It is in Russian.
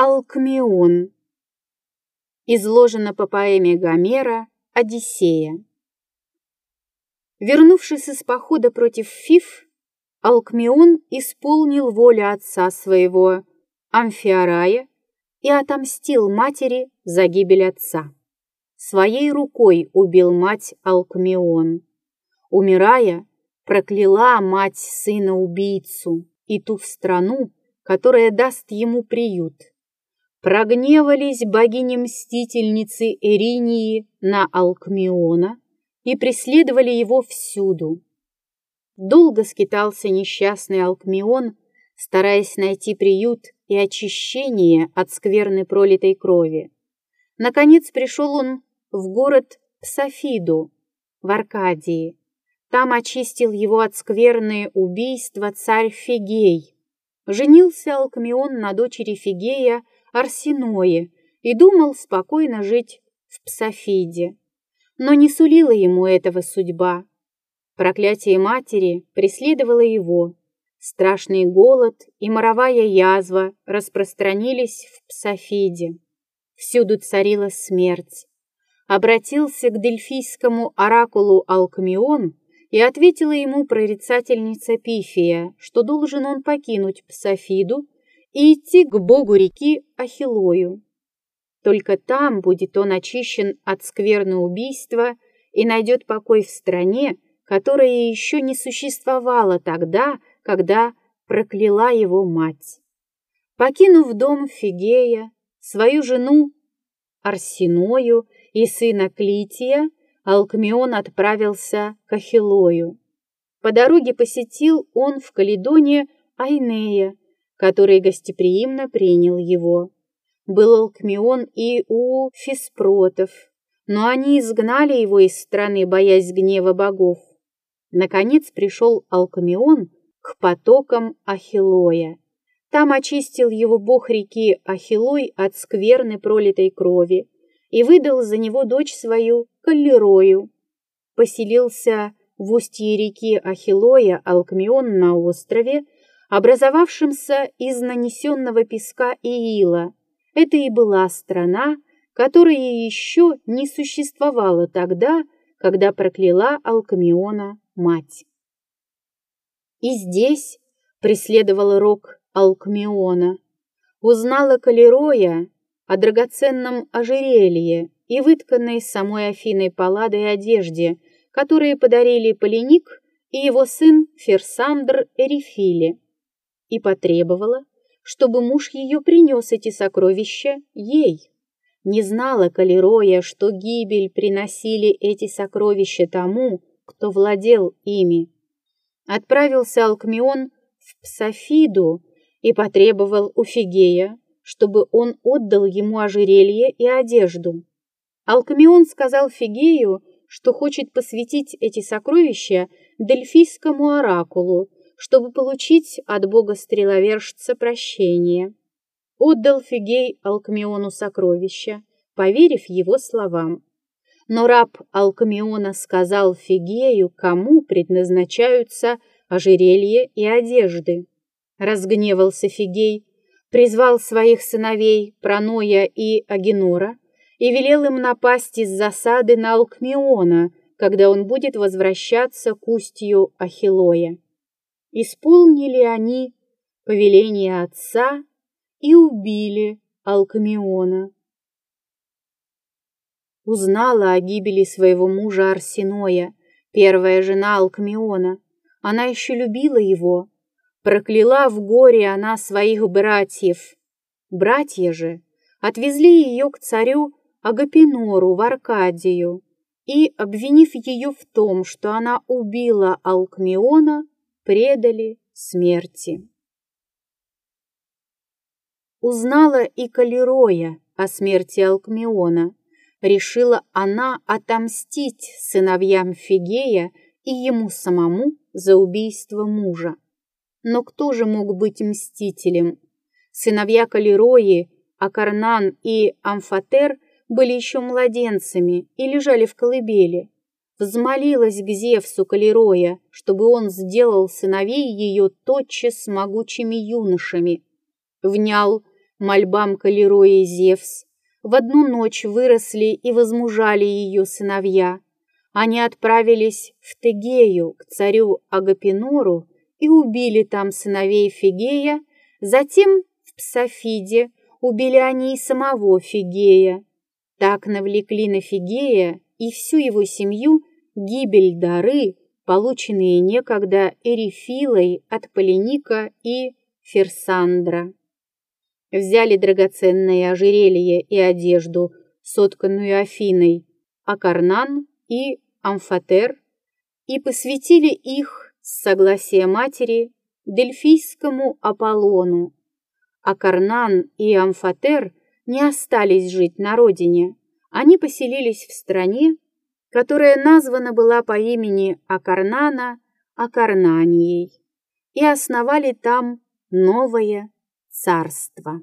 Алкмеон. Изложено по поэме Гомера «Одиссея». Вернувшись из похода против Фиф, Алкмеон исполнил волю отца своего, Амфиарая, и отомстил матери за гибель отца. Своей рукой убил мать Алкмеон. Умирая, прокляла мать сына-убийцу и ту страну, которая даст ему приют. Прогневались богини-мстительницы Эринии на Алкмиона и преследовали его всюду. Долго скитался несчастный Алкмион, стараясь найти приют и очищение от скверны пролитой крови. Наконец пришел он в город Псофиду, в Аркадии. Там очистил его от скверны убийства царь Фигей. Женился Алкмион на дочери Фигея Арсеное и думал спокойно жить в Псофиде. Но не сулила ему этого судьба. Проклятие матери преследовало его. Страшный голод и моровая язва распространились в Псофиде. Всюду царила смерть. Обратился к дельфийскому оракулу Алкмион и ответила ему прорицательница Пифия, что должен он покинуть Псофиду и идти к богу реки Ахилою. Только там будет он очищен от скверны убийства и найдет покой в стране, которая еще не существовала тогда, когда прокляла его мать. Покинув дом Фигея, свою жену Арсиною и сына Клития, Алкмеон отправился к Ахилою. По дороге посетил он в Каледоне Айнея, который гостеприимно принял его. Был Алкмеон и у Фиспротов, но они изгнали его из страны, боясь гнева богов. Наконец пришел Алкмеон к потокам Ахилоя. Там очистил его бог реки Ахилой от скверны пролитой крови и выдал за него дочь свою Каллерою. Поселился в устье реки Ахилоя Алкмеон на острове, образовавшемся из нанесенного песка и ила. Это и была страна, которая еще не существовала тогда, когда прокляла Алкмеона мать. И здесь преследовал рок Алкмеона. Узнала Калероя о драгоценном ожерелье и вытканной самой Афиной палладой одежде, которые подарили Полиник и его сын Ферсандр Эрифиле и потребовала, чтобы муж ее принес эти сокровища ей. Не знала Калероя, что гибель приносили эти сокровища тому, кто владел ими. Отправился Алкмеон в Псофиду и потребовал у Фигея, чтобы он отдал ему ожерелье и одежду. Алкмеон сказал Фигею, что хочет посвятить эти сокровища Дельфийскому оракулу, чтобы получить от бога-стреловержца прощение. Отдал Фигей Алкмеону сокровища, поверив его словам. Но раб Алкмеона сказал Фигею, кому предназначаются ожерелье и одежды. Разгневался Фигей, призвал своих сыновей Проноя и Агенора и велел им напасть из засады на Алкмеона, когда он будет возвращаться к устью Ахилоя исполнили они повеление отца и убили Алкамиона. Узнала о гибели своего мужа Арсеноя, первая жена Алкмиона. Она еще любила его. Прокляла в горе она своих братьев. Братья же отвезли ее к царю Агапинору в Аркадию и, обвинив ее в том, что она убила Алкмиона, предали смерти. Узнала и Калероя о смерти Алкмеона. Решила она отомстить сыновьям Фигея и ему самому за убийство мужа. Но кто же мог быть мстителем? Сыновья Калерои, Акарнан и Амфатер были еще младенцами и лежали в колыбели взмолилась к Зевсу Калероя, чтобы он сделал сыновей ее тотчас могучими юношами. Внял мольбам Калерои Зевс, в одну ночь выросли и возмужали ее сыновья. Они отправились в Тегею к царю Агапинору и убили там сыновей Фигея, затем в Псофиде убили они и самого Фигея. Так навлекли на Фигея и всю его семью гибель дары, полученные некогда Эрифилой от Полиника и Ферсандра. Взяли драгоценное ожерелье и одежду, сотканную Афиной, Акарнан и Амфатер, и посвятили их с согласия матери Дельфийскому Аполлону. Акарнан и Амфатер не остались жить на родине, они поселились в стране, которая названа была по имени Акарнана Акарнанией, и основали там новое царство.